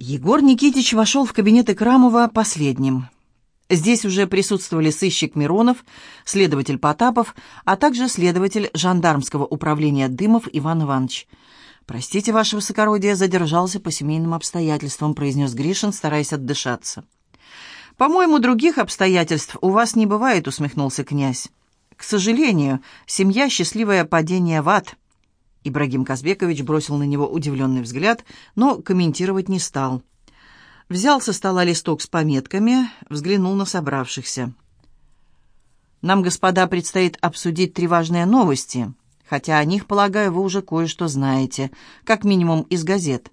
Егор Никитич вошел в кабинет Икрамова последним. Здесь уже присутствовали сыщик Миронов, следователь Потапов, а также следователь жандармского управления Дымов Иван Иванович. «Простите, ваше высокородие, задержался по семейным обстоятельствам», произнес Гришин, стараясь отдышаться. «По-моему, других обстоятельств у вас не бывает», усмехнулся князь. «К сожалению, семья — счастливое падение в ад». Ибрагим Казбекович бросил на него удивленный взгляд, но комментировать не стал. Взял со стола листок с пометками, взглянул на собравшихся. «Нам, господа, предстоит обсудить три важные новости, хотя о них, полагаю, вы уже кое-что знаете, как минимум из газет.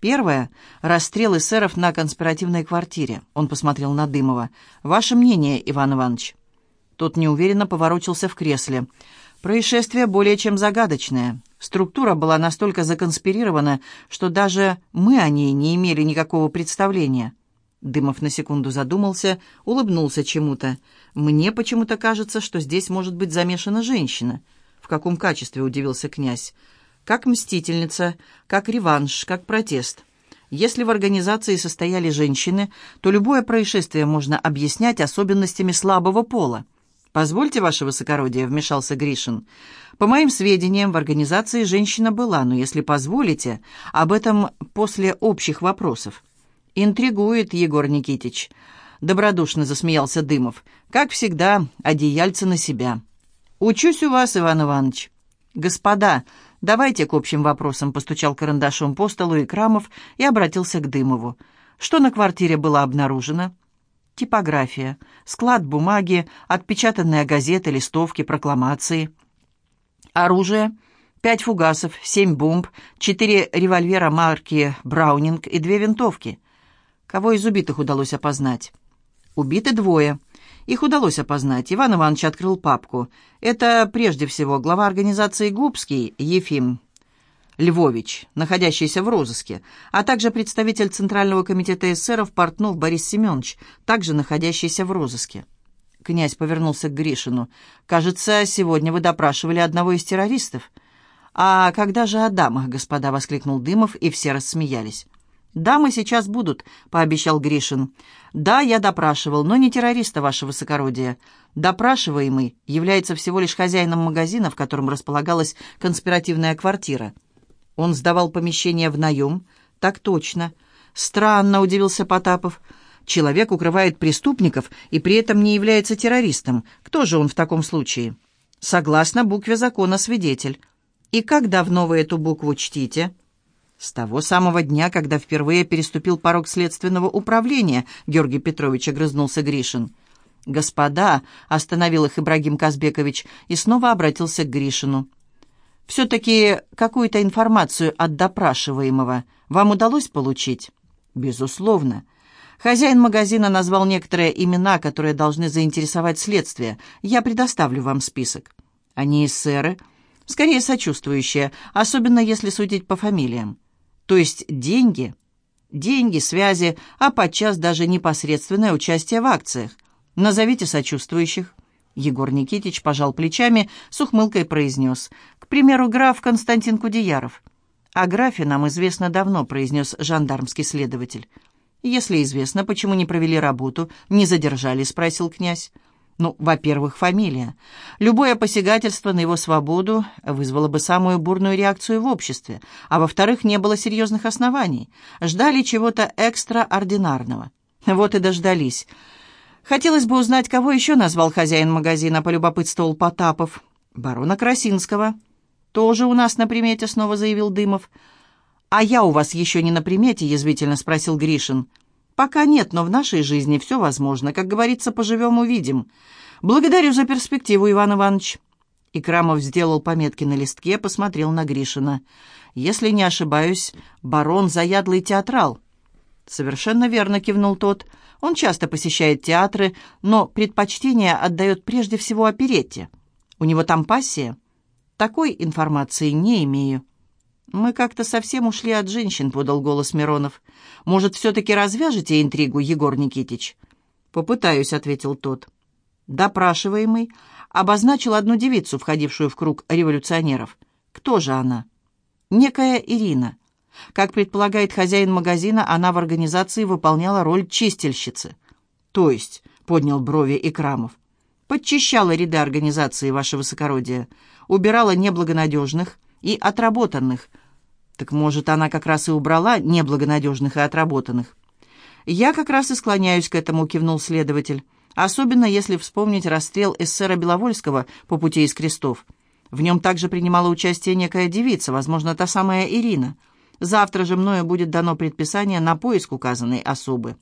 Первое — расстрел эсеров на конспиративной квартире». Он посмотрел на Дымова. «Ваше мнение, Иван Иванович?» Тот неуверенно поворочился в кресле. «Происшествие более чем загадочное. Структура была настолько законспирирована, что даже мы о ней не имели никакого представления. Дымов на секунду задумался, улыбнулся чему-то. «Мне почему-то кажется, что здесь может быть замешана женщина». «В каком качестве?» — удивился князь. «Как мстительница, как реванш, как протест». Если в организации состояли женщины, то любое происшествие можно объяснять особенностями слабого пола. «Позвольте, ваше высокородие», — вмешался Гришин. «По моим сведениям, в организации женщина была, но, если позволите, об этом после общих вопросов». «Интригует Егор Никитич», — добродушно засмеялся Дымов. «Как всегда, одеяльце на себя». «Учусь у вас, Иван Иванович». «Господа, давайте к общим вопросам», — постучал карандашом по столу Икрамов и обратился к Дымову. «Что на квартире было обнаружено?» Типография, склад бумаги, отпечатанная газета, листовки, прокламации. Оружие. Пять фугасов, семь бомб, четыре револьвера марки «Браунинг» и две винтовки. Кого из убитых удалось опознать? Убиты двое. Их удалось опознать. Иван Иванович открыл папку. Это, прежде всего, глава организации «Губский» Ефим Львович, находящийся в розыске, а также представитель Центрального комитета эсеров Портнов Борис Семенович, также находящийся в розыске. Князь повернулся к Гришину. «Кажется, сегодня вы допрашивали одного из террористов». «А когда же о дамах, господа?» — воскликнул Дымов, и все рассмеялись. «Дамы сейчас будут», — пообещал Гришин. «Да, я допрашивал, но не террориста, ваше высокородие. Допрашиваемый является всего лишь хозяином магазина, в котором располагалась конспиративная квартира». Он сдавал помещение в наем? Так точно. Странно, удивился Потапов. Человек укрывает преступников и при этом не является террористом. Кто же он в таком случае? Согласно букве закона свидетель. И как давно вы эту букву чтите? С того самого дня, когда впервые переступил порог следственного управления, Георгий Петрович огрызнулся Гришин. «Господа!» — остановил их Ибрагим Казбекович и снова обратился к Гришину все-таки какую-то информацию от допрашиваемого вам удалось получить? Безусловно. Хозяин магазина назвал некоторые имена, которые должны заинтересовать следствие. Я предоставлю вам список. Они эсеры, скорее сочувствующие, особенно если судить по фамилиям. То есть деньги, деньги, связи, а подчас даже непосредственное участие в акциях. Назовите сочувствующих. Егор Никитич пожал плечами, с ухмылкой произнес. «К примеру, граф Константин Кудеяров». «О графе нам известно давно», — произнес жандармский следователь. «Если известно, почему не провели работу, не задержали?» — спросил князь. «Ну, во-первых, фамилия. Любое посягательство на его свободу вызвало бы самую бурную реакцию в обществе, а во-вторых, не было серьезных оснований. Ждали чего-то экстраординарного. Вот и дождались». «Хотелось бы узнать, кого еще назвал хозяин магазина», — полюбопытствовал Потапов. «Барона Красинского». «Тоже у нас на примете», — снова заявил Дымов. «А я у вас еще не на примете?» — язвительно спросил Гришин. «Пока нет, но в нашей жизни все возможно. Как говорится, поживем — увидим. Благодарю за перспективу, Иван Иванович». Икрамов сделал пометки на листке, посмотрел на Гришина. «Если не ошибаюсь, барон — заядлый театрал». «Совершенно верно», — кивнул тот. Он часто посещает театры, но предпочтение отдает прежде всего оперетте. У него там пассия? Такой информации не имею. «Мы как-то совсем ушли от женщин», — подал голос Миронов. «Может, все-таки развяжете интригу, Егор Никитич?» «Попытаюсь», — ответил тот. Допрашиваемый обозначил одну девицу, входившую в круг революционеров. Кто же она? Некая Ирина. Как предполагает хозяин магазина, она в организации выполняла роль чистильщицы. То есть, поднял брови Икрамов, подчищала ряды организации, ваше высокородие, убирала неблагонадежных и отработанных. Так может, она как раз и убрала неблагонадежных и отработанных? «Я как раз и склоняюсь к этому», — кивнул следователь. «Особенно, если вспомнить расстрел эсера Беловольского по пути из крестов. В нем также принимала участие некая девица, возможно, та самая Ирина. Завтра же мною будет дано предписание на поиск указанной особы».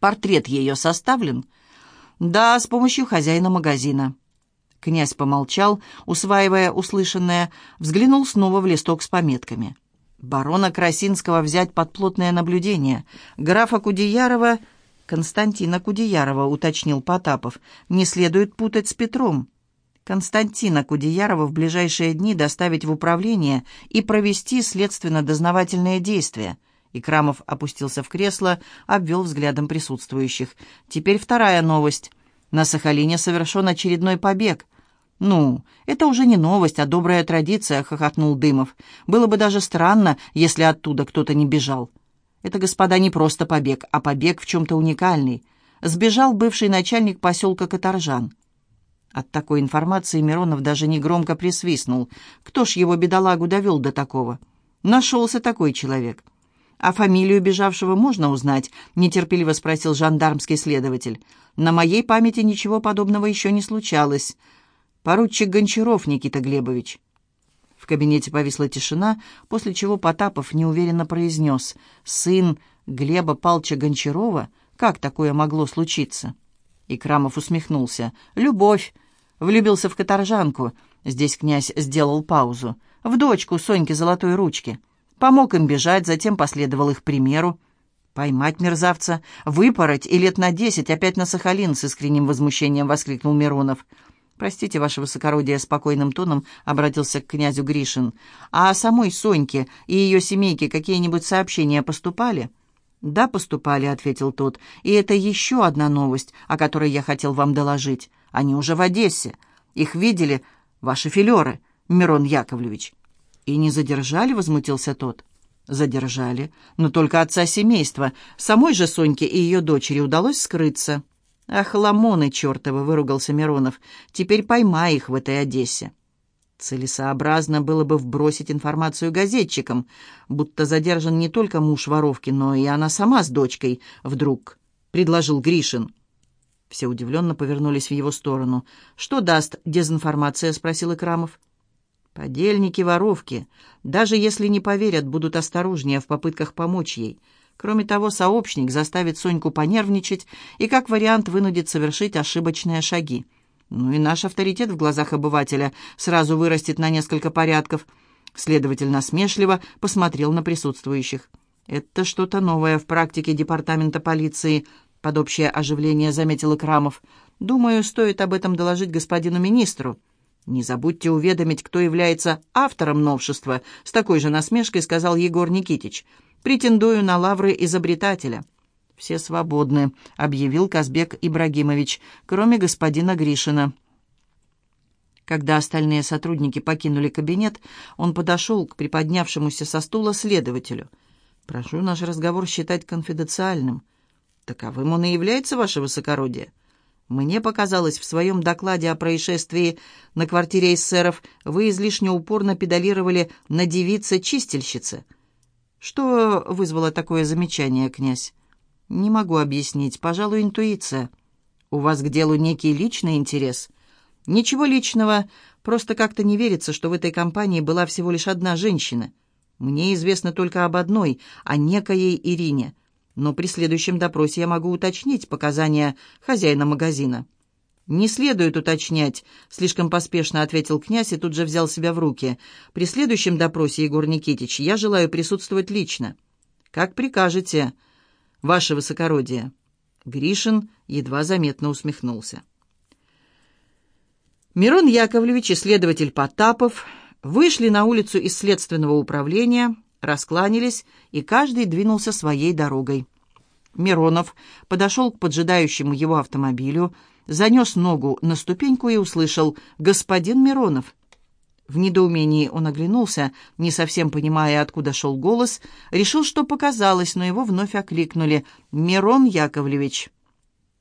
«Портрет ее составлен?» «Да, с помощью хозяина магазина». Князь помолчал, усваивая услышанное, взглянул снова в листок с пометками. Барона Красинского взять под плотное наблюдение. Графа Кудеярова... Константина Кудеярова, уточнил Потапов. Не следует путать с Петром. Константина Кудеярова в ближайшие дни доставить в управление и провести следственно-дознавательные действия. Икрамов опустился в кресло, обвел взглядом присутствующих. Теперь вторая новость. На Сахалине совершен очередной побег — «Ну, это уже не новость, а добрая традиция», — хохотнул Дымов. «Было бы даже странно, если оттуда кто-то не бежал. Это, господа, не просто побег, а побег в чем-то уникальный. Сбежал бывший начальник поселка Каторжан». От такой информации Миронов даже негромко присвистнул. Кто ж его бедолагу довел до такого? Нашелся такой человек. «А фамилию бежавшего можно узнать?» — нетерпеливо спросил жандармский следователь. «На моей памяти ничего подобного еще не случалось». «Поручик Гончаров Никита Глебович». В кабинете повисла тишина, после чего Потапов неуверенно произнес «Сын Глеба Палча Гончарова? Как такое могло случиться?» И Крамов усмехнулся. «Любовь!» Влюбился в каторжанку. Здесь князь сделал паузу. В дочку Соньки Золотой Ручки. Помог им бежать, затем последовал их примеру. «Поймать мерзавца, выпороть и лет на десять опять на Сахалин!» с искренним возмущением воскликнул Миронов. «Простите, ваше высокородие», — спокойным тоном обратился к князю Гришин. «А о самой Соньке и ее семейке какие-нибудь сообщения поступали?» «Да, поступали», — ответил тот. «И это еще одна новость, о которой я хотел вам доложить. Они уже в Одессе. Их видели ваши филеры, Мирон Яковлевич». «И не задержали?» — возмутился тот. «Задержали, но только отца семейства. Самой же Соньке и ее дочери удалось скрыться». «Ах, ламоны чертовы!» — выругался Миронов. «Теперь поймай их в этой Одессе». Целесообразно было бы вбросить информацию газетчикам, будто задержан не только муж воровки, но и она сама с дочкой, вдруг, — предложил Гришин. Все удивленно повернулись в его сторону. «Что даст дезинформация?» — спросил Икрамов. «Подельники воровки. Даже если не поверят, будут осторожнее в попытках помочь ей. Кроме того, сообщник заставит Соньку понервничать и, как вариант, вынудит совершить ошибочные шаги. Ну и наш авторитет в глазах обывателя сразу вырастет на несколько порядков. Следователь насмешливо посмотрел на присутствующих. «Это что-то новое в практике департамента полиции», — под общее оживление заметил Икрамов. «Думаю, стоит об этом доложить господину министру». «Не забудьте уведомить, кто является автором новшества», — с такой же насмешкой сказал Егор Никитич. Претендую на лавры изобретателя». «Все свободны», — объявил Казбек Ибрагимович, кроме господина Гришина. Когда остальные сотрудники покинули кабинет, он подошел к приподнявшемуся со стула следователю. «Прошу наш разговор считать конфиденциальным». «Таковым он и является, ваше высокородие». Мне показалось, в своем докладе о происшествии на квартире эсеров вы излишне упорно педалировали на девице-чистильщице. Что вызвало такое замечание, князь? Не могу объяснить. Пожалуй, интуиция. У вас к делу некий личный интерес? Ничего личного. Просто как-то не верится, что в этой компании была всего лишь одна женщина. Мне известно только об одной, о некоей Ирине. Но при следующем допросе я могу уточнить показания хозяина магазина. «Не следует уточнять», — слишком поспешно ответил князь и тут же взял себя в руки. «При следующем допросе, Егор Никитич, я желаю присутствовать лично». «Как прикажете, ваше высокородие». Гришин едва заметно усмехнулся. Мирон Яковлевич и следователь Потапов вышли на улицу из следственного управления, раскланялись, и каждый двинулся своей дорогой. Миронов подошел к поджидающему его автомобилю, занес ногу на ступеньку и услышал «Господин Миронов». В недоумении он оглянулся, не совсем понимая, откуда шел голос, решил, что показалось, но его вновь окликнули «Мирон Яковлевич».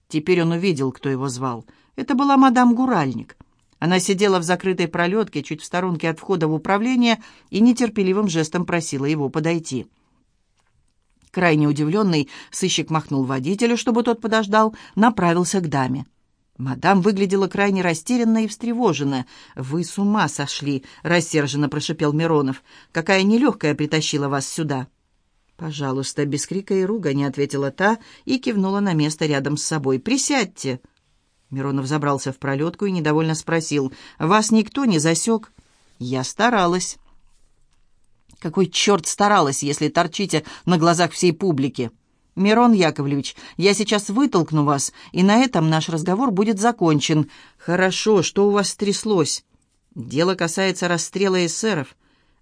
Теперь он увидел, кто его звал. Это была мадам Гуральник. Она сидела в закрытой пролетке, чуть в сторонке от входа в управление, и нетерпеливым жестом просила его подойти. Крайне удивленный, сыщик махнул водителю, чтобы тот подождал, направился к даме. Мадам выглядела крайне растерянно и встревоженно. «Вы с ума сошли!» — рассерженно прошипел Миронов. «Какая нелегкая притащила вас сюда!» «Пожалуйста, без крика и ругани», — ответила та и кивнула на место рядом с собой. «Присядьте!» Миронов забрался в пролетку и недовольно спросил. «Вас никто не засек?» «Я старалась». «Какой черт старалась, если торчите на глазах всей публики?» «Мирон Яковлевич, я сейчас вытолкну вас, и на этом наш разговор будет закончен. Хорошо, что у вас стряслось?» «Дело касается расстрела эсеров.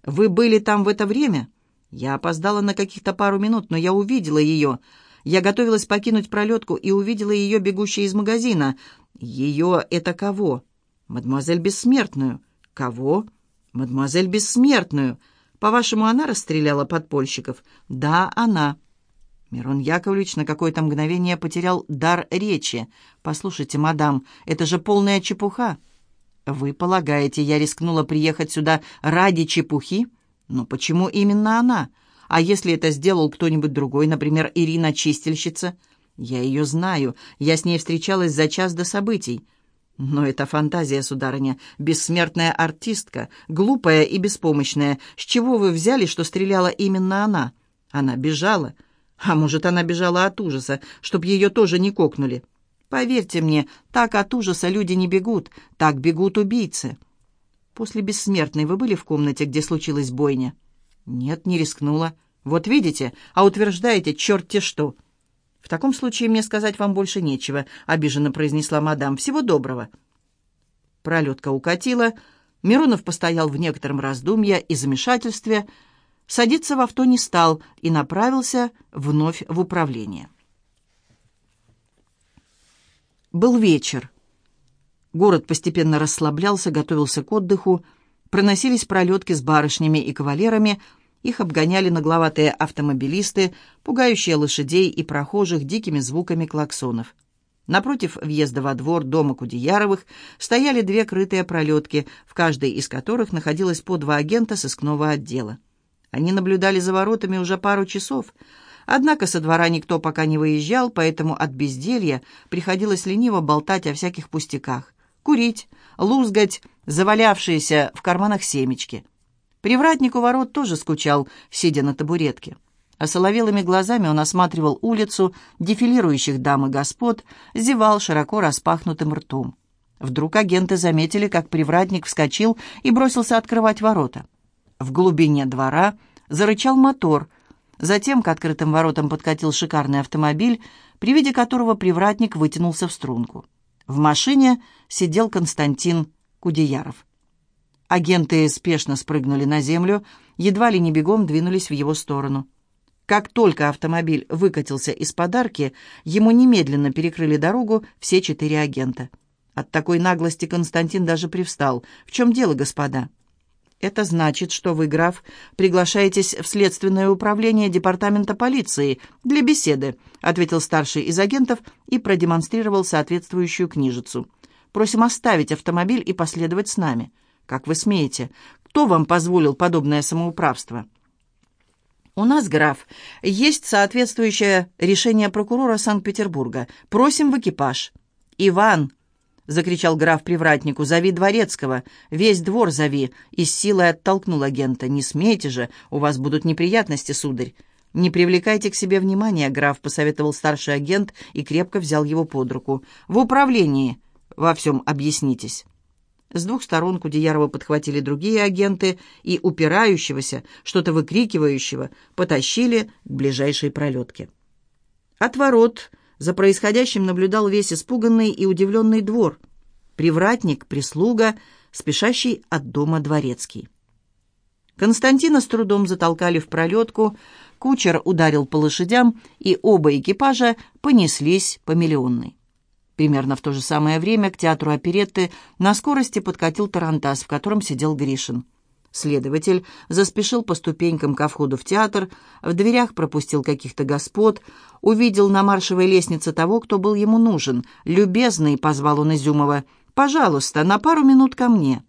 Вы были там в это время?» «Я опоздала на каких-то пару минут, но я увидела ее. Я готовилась покинуть пролетку и увидела ее, бегущей из магазина. Ее это кого?» «Мадемуазель Бессмертную». «Кого?» «Мадемуазель Бессмертную. По-вашему, она расстреляла подпольщиков?» «Да, она». Мирон Яковлевич на какое-то мгновение потерял дар речи. «Послушайте, мадам, это же полная чепуха». «Вы полагаете, я рискнула приехать сюда ради чепухи? Но почему именно она? А если это сделал кто-нибудь другой, например, Ирина Чистильщица? Я ее знаю, я с ней встречалась за час до событий». Но это фантазия, сударыня, бессмертная артистка, глупая и беспомощная. С чего вы взяли, что стреляла именно она? Она бежала, а может, она бежала от ужаса, чтоб ее тоже не кокнули. Поверьте мне, так от ужаса люди не бегут, так бегут убийцы. После бессмертной вы были в комнате, где случилась бойня? Нет, не рискнула. Вот видите, а утверждаете черт-те что. В таком случае мне сказать вам больше нечего, обиженно произнесла мадам. Всего доброго. Пролетка укатила. Миронов постоял в некотором раздумье и замешательстве, садиться в авто не стал и направился вновь в управление. Был вечер. Город постепенно расслаблялся, готовился к отдыху. Проносились пролетки с барышнями и кавалерами. Их обгоняли нагловатые автомобилисты, пугающие лошадей и прохожих дикими звуками клаксонов. Напротив въезда во двор дома Кудеяровых стояли две крытые пролетки, в каждой из которых находилось по два агента сыскного отдела. Они наблюдали за воротами уже пару часов. Однако со двора никто пока не выезжал, поэтому от безделья приходилось лениво болтать о всяких пустяках. Курить, лузгать, завалявшиеся в карманах семечки. Привратник у ворот тоже скучал, сидя на табуретке. А соловелыми глазами он осматривал улицу, дефилирующих дам и господ, зевал широко распахнутым ртом. Вдруг агенты заметили, как привратник вскочил и бросился открывать ворота. В глубине двора зарычал мотор. Затем к открытым воротам подкатил шикарный автомобиль, при виде которого привратник вытянулся в струнку. В машине сидел Константин Кудеяров. Агенты спешно спрыгнули на землю, едва ли не бегом двинулись в его сторону. Как только автомобиль выкатился из подарки, ему немедленно перекрыли дорогу все четыре агента. От такой наглости Константин даже привстал. «В чем дело, господа?» «Это значит, что вы, граф, приглашаетесь в следственное управление департамента полиции для беседы», ответил старший из агентов и продемонстрировал соответствующую книжицу. «Просим оставить автомобиль и последовать с нами. Как вы смеете? Кто вам позволил подобное самоуправство?» «У нас, граф, есть соответствующее решение прокурора Санкт-Петербурга. Просим в экипаж». «Иван!» — закричал граф привратнику. «Зови дворецкого! Весь двор зови!» И с силой оттолкнул агента. «Не смейте же! У вас будут неприятности, сударь!» «Не привлекайте к себе внимания, граф», — посоветовал старший агент и крепко взял его под руку. «В управлении во всем объяснитесь». С двух сторон Кудеярова подхватили другие агенты и упирающегося, что-то выкрикивающего, потащили к ближайшей пролетке. От ворот за происходящим наблюдал весь испуганный и удивленный двор. Привратник, прислуга, спешащий от дома дворецкий. Константина с трудом затолкали в пролетку, кучер ударил по лошадям, и оба экипажа понеслись по миллионной. Примерно в то же самое время к театру оперетты на скорости подкатил тарантас, в котором сидел Гришин. Следователь заспешил по ступенькам ко входу в театр, в дверях пропустил каких-то господ, увидел на маршевой лестнице того, кто был ему нужен. «Любезный», — позвал он Изюмова, — «пожалуйста, на пару минут ко мне».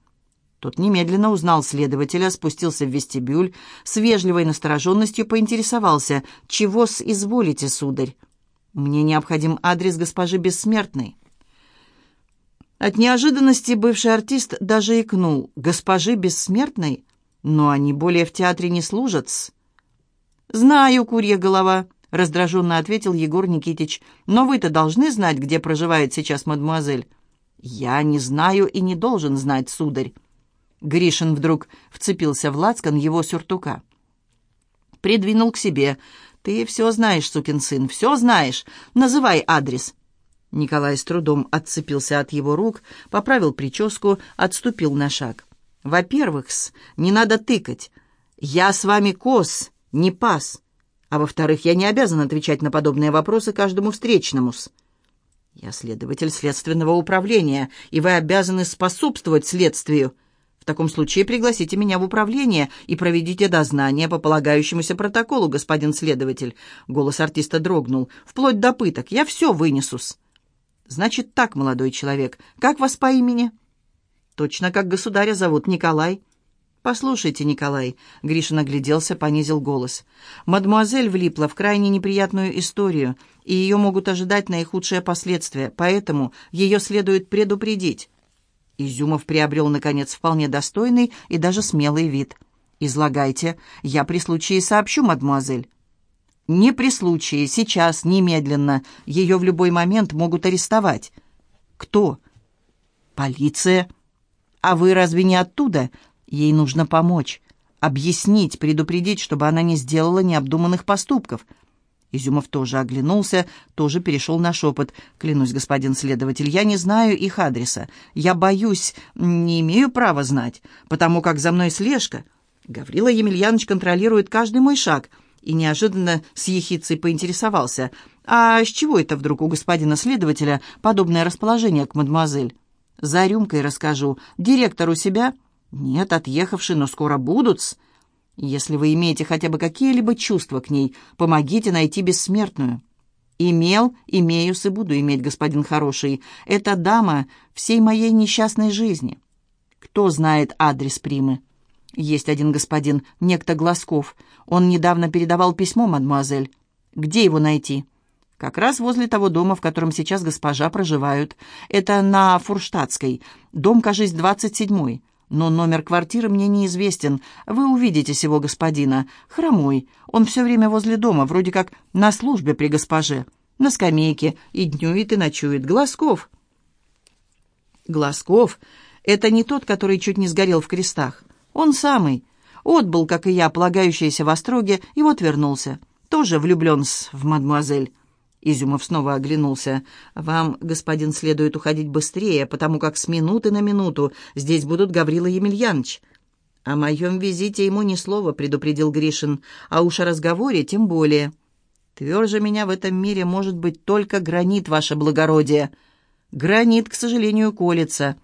Тот немедленно узнал следователя, спустился в вестибюль, с вежливой настороженностью поинтересовался, «Чего с изволите, сударь?» «Мне необходим адрес госпожи Бессмертной». От неожиданности бывший артист даже икнул. «Госпожи Бессмертной? Но они более в театре не служат -с. «Знаю, курья голова», — раздраженно ответил Егор Никитич. «Но вы-то должны знать, где проживает сейчас мадемуазель». «Я не знаю и не должен знать, сударь». Гришин вдруг вцепился в лацкан его сюртука. Придвинул к себе. «Ты все знаешь, сукин сын, все знаешь. Называй адрес». Николай с трудом отцепился от его рук, поправил прическу, отступил на шаг. «Во-первых, не надо тыкать. Я с вами кос, не пас. А во-вторых, я не обязан отвечать на подобные вопросы каждому встречному -с. Я следователь следственного управления, и вы обязаны способствовать следствию. Таком случае пригласите меня в управление и проведите дознание по полагающемуся протоколу, господин следователь». Голос артиста дрогнул. «Вплоть до пыток. Я все вынесу-с». «Значит так, молодой человек, как вас по имени?» «Точно как государя зовут Николай». «Послушайте, Николай», — Гришин огляделся, понизил голос. «Мадемуазель влипла в крайне неприятную историю, и ее могут ожидать наихудшие последствия, поэтому ее следует предупредить». Изюмов приобрел, наконец, вполне достойный и даже смелый вид. «Излагайте. Я при случае сообщу, мадемуазель». Не при случае, сейчас, немедленно. Ее в любой момент могут арестовать. Кто? Полиция. А вы разве не оттуда? Ей нужно помочь. Объяснить, предупредить, чтобы она не сделала необдуманных поступков. Изюмов тоже оглянулся, тоже перешел на шепот. «Клянусь, господин следователь, я не знаю их адреса. Я боюсь, не имею права знать, потому как за мной слежка. Гаврила Емельянович контролирует каждый мой шаг» и неожиданно с ехицей поинтересовался. «А с чего это вдруг у господина следователя подобное расположение к мадемуазель?» «За рюмкой расскажу. Директор у себя?» «Нет, отъехавший, но скоро будут -с. Если вы имеете хотя бы какие-либо чувства к ней, помогите найти бессмертную». «Имел, имею и буду иметь, господин хороший. Это дама всей моей несчастной жизни». «Кто знает адрес Примы?» «Есть один господин, некто Глазков. Он недавно передавал письмо, мадемуазель. Где его найти?» «Как раз возле того дома, в котором сейчас госпожа проживают. Это на Фурштадтской. Дом, кажись, двадцать седьмой. Но номер квартиры мне неизвестен. Вы увидите сего господина. Хромой. Он все время возле дома, вроде как на службе при госпоже. На скамейке. И днюет, и ночует. Глазков». «Глазков? Это не тот, который чуть не сгорел в крестах. Он самый. Отбыл, как и я, полагающийся в Остроге, и вот вернулся. Тоже влюблен в мадемуазель. Изюмов снова оглянулся. «Вам, господин, следует уходить быстрее, потому как с минуты на минуту здесь будут Гаврила Емельянович». «О моем визите ему ни слова», — предупредил Гришин, «а уж о разговоре тем более». «Тверже меня в этом мире может быть только гранит, ваше благородие». «Гранит, к сожалению, колется».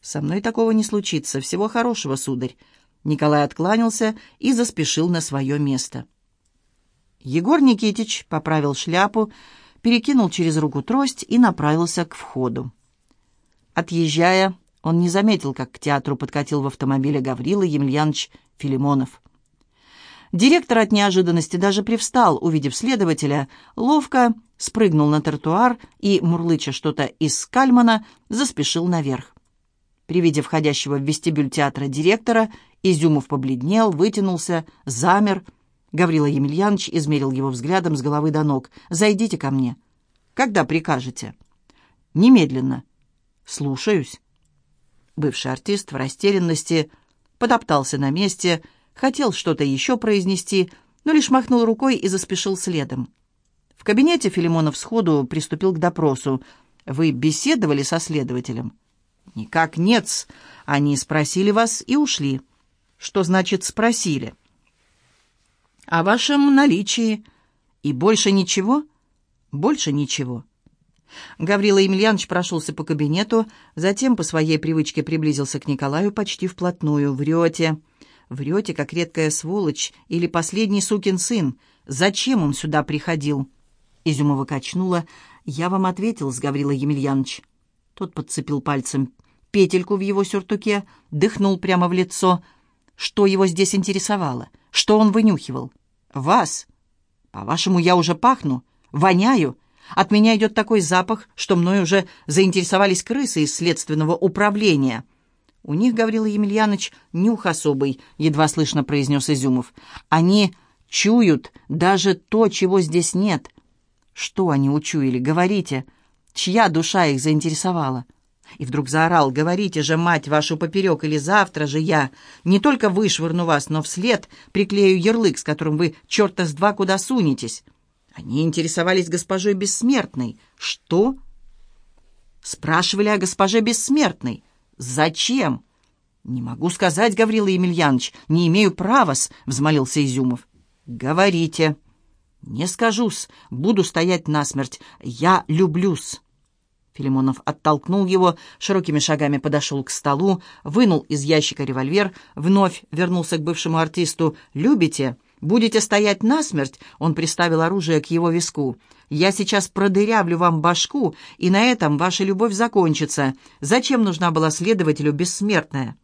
«Со мной такого не случится. Всего хорошего, сударь». Николай откланялся и заспешил на свое место. Егор Никитич поправил шляпу, перекинул через руку трость и направился к входу. Отъезжая, он не заметил, как к театру подкатил в автомобиле Гаврила Емельянович Филимонов. Директор от неожиданности даже привстал, увидев следователя, ловко спрыгнул на тротуар и, мурлыча что-то из Кальмана, заспешил наверх. При виде входящего в вестибюль театра директора Изюмов побледнел, вытянулся, замер. Гаврила Емельянович измерил его взглядом с головы до ног. «Зайдите ко мне». «Когда прикажете?» «Немедленно». «Слушаюсь». Бывший артист в растерянности подоптался на месте, хотел что-то еще произнести, но лишь махнул рукой и заспешил следом. В кабинете Филимонов сходу приступил к допросу. «Вы беседовали со следователем?» «Никак нет. Они спросили вас и ушли». «Что значит «спросили»?» «О вашем наличии. И больше ничего?» «Больше ничего». Гаврила Емельянович прошелся по кабинету, затем по своей привычке приблизился к Николаю почти вплотную. «Врете. Врете, как редкая сволочь или последний сукин сын. Зачем он сюда приходил?» Изюмова качнула. «Я вам ответил с Гаврила Емельянович». Тот подцепил пальцем петельку в его сюртуке, дыхнул прямо в лицо. Что его здесь интересовало? Что он вынюхивал? «Вас. По-вашему, я уже пахну? Воняю?» От меня идет такой запах, что мной уже заинтересовались крысы из следственного управления». «У них, Гаврила Емельянович, нюх особый», — едва слышно произнес Изюмов. «Они чуют даже то, чего здесь нет». «Что они учуяли? Говорите. Чья душа их заинтересовала?» И вдруг заорал, «Говорите же, мать вашу, поперек, или завтра же я не только вышвырну вас, но вслед приклею ярлык, с которым вы черта с два куда сунетесь». Они интересовались госпожой Бессмертной. Что? Спрашивали о госпоже Бессмертной. Зачем? Не могу сказать, Гаврила Емельянович, не имею права-с, взмолился Изюмов. Говорите. Не скажу-с, буду стоять насмерть. Я люблю-с. Филимонов оттолкнул его, широкими шагами подошел к столу, вынул из ящика револьвер, вновь вернулся к бывшему артисту. «Любите?» Будете стоять насмерть?» Он приставил оружие к его виску. «Я сейчас продырявлю вам башку, и на этом ваша любовь закончится. Зачем нужна была следователю бессмертная?»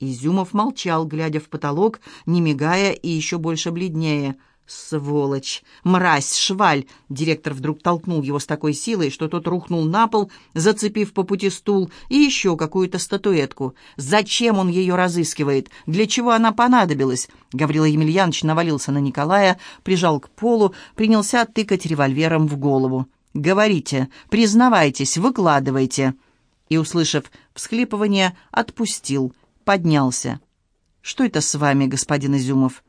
Изюмов молчал, глядя в потолок, не мигая и еще больше бледнее. «Сволочь! Мразь! Шваль!» Директор вдруг толкнул его с такой силой, что тот рухнул на пол, зацепив по пути стул и еще какую-то статуэтку. «Зачем он ее разыскивает? Для чего она понадобилась?» Гаврила Емельянович навалился на Николая, прижал к полу, принялся тыкать револьвером в голову. «Говорите, признавайтесь, выкладывайте!» И, услышав всхлипывание, отпустил, поднялся. «Что это с вами, господин Изюмов?»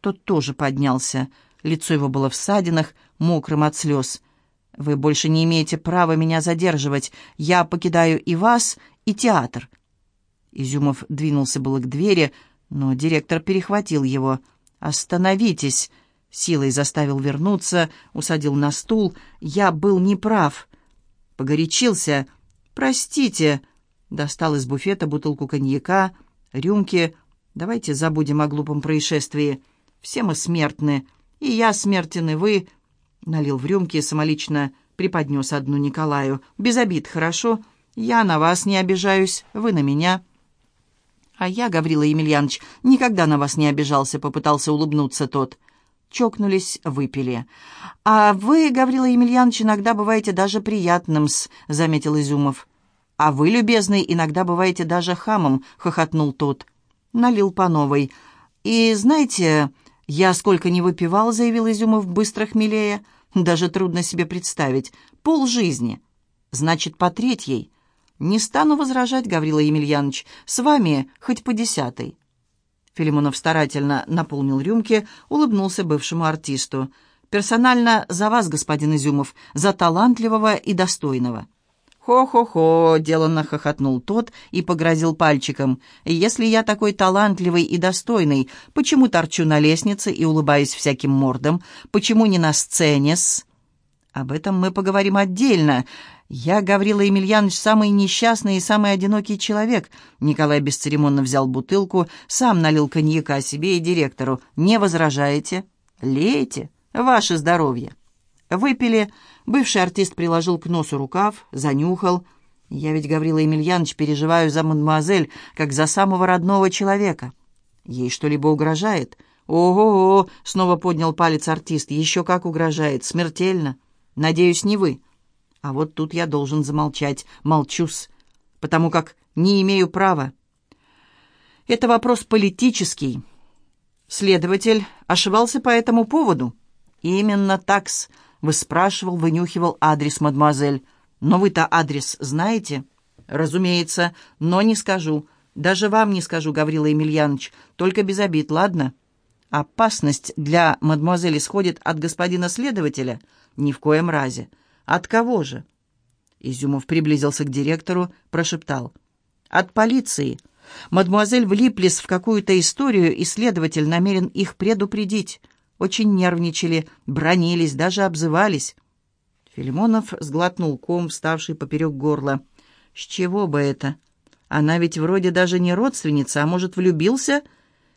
Тот тоже поднялся. Лицо его было в садинах, мокрым от слез. «Вы больше не имеете права меня задерживать. Я покидаю и вас, и театр». Изюмов двинулся было к двери, но директор перехватил его. «Остановитесь!» Силой заставил вернуться, усадил на стул. «Я был неправ». Погорячился. «Простите!» Достал из буфета бутылку коньяка, рюмки. «Давайте забудем о глупом происшествии». Все мы смертны, и я смертен, и вы...» Налил в рюмки и самолично преподнес одну Николаю. «Без обид, хорошо? Я на вас не обижаюсь, вы на меня». «А я, Гаврила Емельянович, никогда на вас не обижался», — попытался улыбнуться тот. Чокнулись, выпили. «А вы, Гаврила Емельянович, иногда бываете даже приятным-с», — заметил Изюмов. «А вы, любезный, иногда бываете даже хамом», — хохотнул тот. Налил по новой. «И знаете, «Я сколько не выпивал», — заявил Изюмов быстро хмелея. «Даже трудно себе представить. Пол жизни. Значит, по третьей. Не стану возражать, Гаврила Емельянович. С вами хоть по десятой». Филимонов старательно наполнил рюмки, улыбнулся бывшему артисту. «Персонально за вас, господин Изюмов, за талантливого и достойного». «Хо-хо-хо!» — деланно хохотнул тот и погрозил пальчиком. «Если я такой талантливый и достойный, почему торчу на лестнице и улыбаюсь всяким мордам? Почему не на сцене-с?» «Об этом мы поговорим отдельно. Я, Гаврила Емельянович, самый несчастный и самый одинокий человек». Николай бесцеремонно взял бутылку, сам налил коньяка себе и директору. «Не возражаете?» «Лейте. Ваше здоровье». Выпили. Бывший артист приложил к носу рукав, занюхал. Я ведь, Гаврила Емельянович, переживаю за мадемуазель, как за самого родного человека. Ей что-либо угрожает? Ого-го! Снова поднял палец артист. Еще как угрожает. Смертельно. Надеюсь, не вы. А вот тут я должен замолчать. Молчусь. Потому как не имею права. Это вопрос политический. Следователь ошибался по этому поводу. Именно такс. Выспрашивал, вынюхивал адрес, мадемуазель. Но вы-то адрес знаете? Разумеется, но не скажу. Даже вам не скажу, Гаврила Емельянович. Только без обид, ладно? Опасность для мадемуазель исходит от господина следователя? Ни в коем разе. От кого же? Изюмов приблизился к директору, прошептал. «От полиции. Мадемуазель влиплись в какую-то историю, и следователь намерен их предупредить очень нервничали, бронились, даже обзывались. Филимонов сглотнул ком, вставший поперек горла. «С чего бы это? Она ведь вроде даже не родственница, а может, влюбился?»